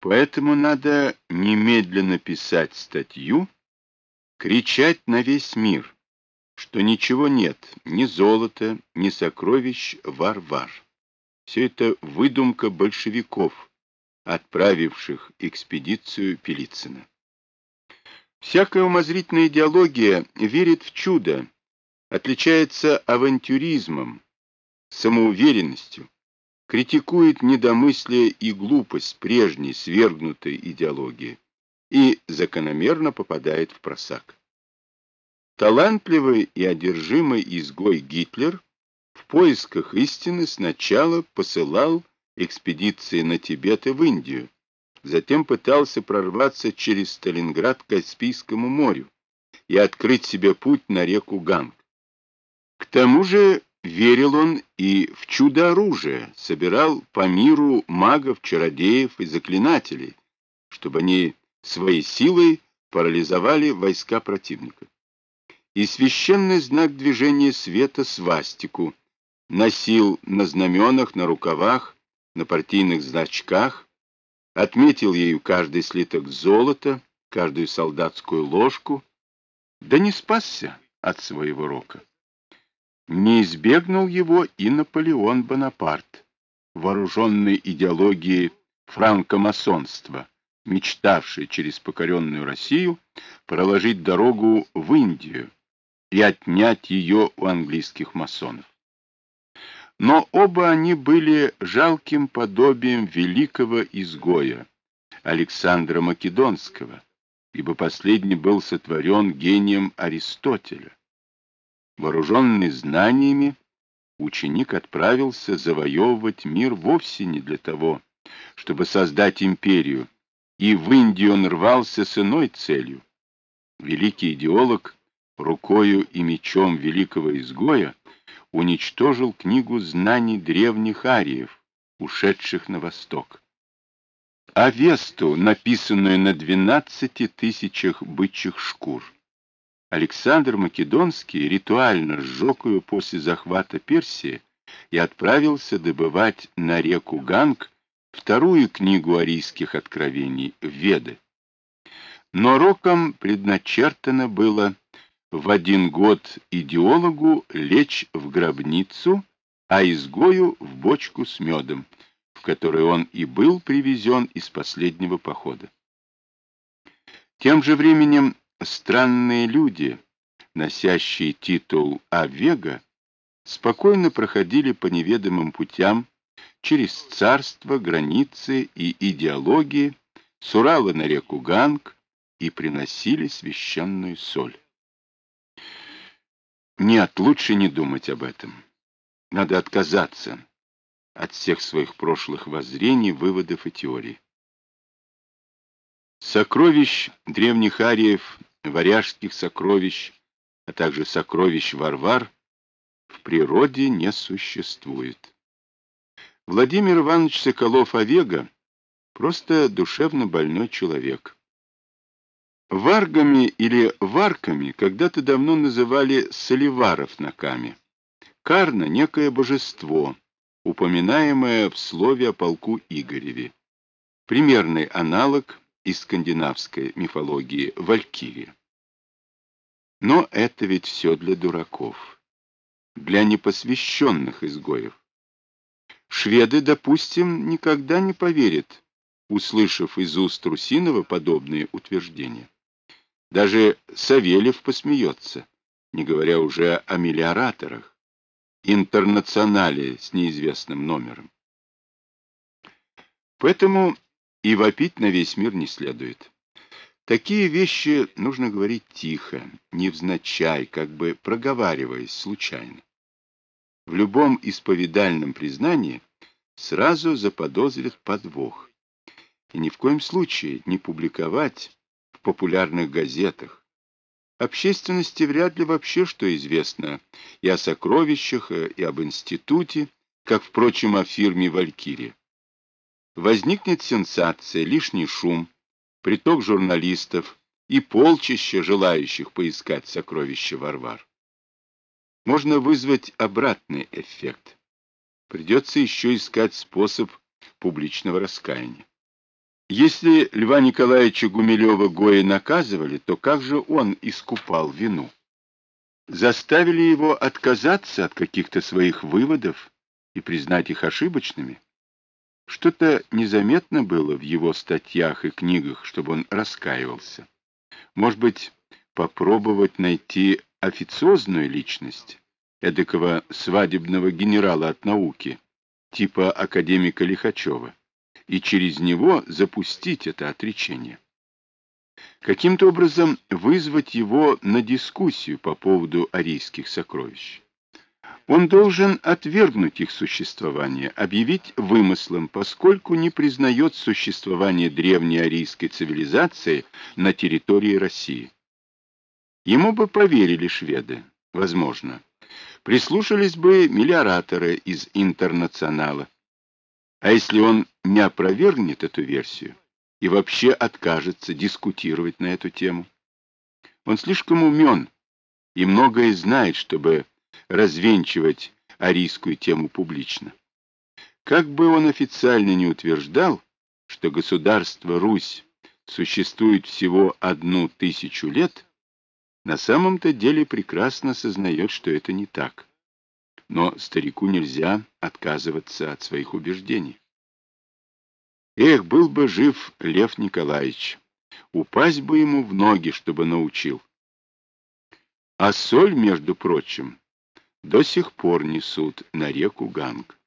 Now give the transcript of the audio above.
Поэтому надо немедленно писать статью, кричать на весь мир, что ничего нет, ни золота, ни сокровищ вар-вар. Все это выдумка большевиков, отправивших экспедицию Пелицына. Всякая умозрительная идеология верит в чудо, отличается авантюризмом, самоуверенностью, критикует недомыслие и глупость прежней свергнутой идеологии и закономерно попадает в просак. Талантливый и одержимый изгой Гитлер в поисках истины сначала посылал экспедиции на Тибет и в Индию, затем пытался прорваться через Сталинград к Каспийскому морю и открыть себе путь на реку Ганг. К тому же верил он и в чудо-оружие, собирал по миру магов, чародеев и заклинателей, чтобы они своей силой парализовали войска противника. И священный знак движения света свастику носил на знаменах, на рукавах, на партийных значках, отметил ею каждый слиток золота, каждую солдатскую ложку, да не спасся от своего рока. Не избегнул его и Наполеон Бонапарт, вооруженный идеологией франкомасонства, мечтавший через покоренную Россию проложить дорогу в Индию и отнять ее у английских масонов. Но оба они были жалким подобием великого изгоя Александра Македонского, ибо последний был сотворен гением Аристотеля. Вооруженный знаниями, ученик отправился завоевывать мир вовсе не для того, чтобы создать империю, и в Индию он рвался с иной целью. Великий идеолог рукою и мечом великого изгоя уничтожил книгу знаний древних ариев, ушедших на восток. А Весту, написанную на двенадцати тысячах бычьих шкур. Александр Македонский ритуально сжег ее после захвата Персии и отправился добывать на реку Ганг вторую книгу арийских откровений Веды. Но роком предначертано было в один год идеологу лечь в гробницу, а изгою в бочку с медом, в которой он и был привезен из последнего похода. Тем же временем Странные люди, носящие титул Авега, спокойно проходили по неведомым путям через царство, границы и идеологии с Урала на реку Ганг и приносили священную соль. Нет, лучше не думать об этом. Надо отказаться от всех своих прошлых воззрений, выводов и теорий. Сокровищ древних ариев варяжских сокровищ, а также сокровищ Варвар в природе не существует. Владимир Иванович Соколов-Овега просто душевно больной человек. Варгами или варками когда-то давно называли соливаров на Каме. Карна — некое божество, упоминаемое в слове о полку Игореве. Примерный аналог из скандинавской мифологии Валькирия. Но это ведь все для дураков, для непосвященных изгоев. Шведы, допустим, никогда не поверят, услышав из уст Русинова подобные утверждения. Даже Савельев посмеется, не говоря уже о миллиораторах, интернационале с неизвестным номером. Поэтому и вопить на весь мир не следует. Такие вещи нужно говорить тихо, невзначай, как бы проговариваясь случайно. В любом исповедальном признании сразу заподозрят подвох. И ни в коем случае не публиковать в популярных газетах. Общественности вряд ли вообще что известно и о сокровищах, и об институте, как, впрочем, о фирме «Валькирия». Возникнет сенсация, лишний шум, приток журналистов и полчища желающих поискать сокровища Варвар. Можно вызвать обратный эффект. Придется еще искать способ публичного раскаяния. Если Льва Николаевича Гумилева Гоя наказывали, то как же он искупал вину? Заставили его отказаться от каких-то своих выводов и признать их ошибочными? Что-то незаметно было в его статьях и книгах, чтобы он раскаивался. Может быть, попробовать найти официозную личность, эдакого свадебного генерала от науки, типа академика Лихачева, и через него запустить это отречение. Каким-то образом вызвать его на дискуссию по поводу арийских сокровищ. Он должен отвергнуть их существование, объявить вымыслом, поскольку не признает существование древней арийской цивилизации на территории России. Ему бы поверили шведы, возможно. Прислушались бы миллиораторы из интернационала. А если он не опровергнет эту версию и вообще откажется дискутировать на эту тему? Он слишком умен и многое знает, чтобы развенчивать арийскую тему публично. Как бы он официально не утверждал, что государство Русь существует всего одну тысячу лет, на самом-то деле прекрасно сознает, что это не так. Но старику нельзя отказываться от своих убеждений. Эх, был бы жив Лев Николаевич, упасть бы ему в ноги, чтобы научил. А соль, между прочим, до сих пор несут на реку Ганг.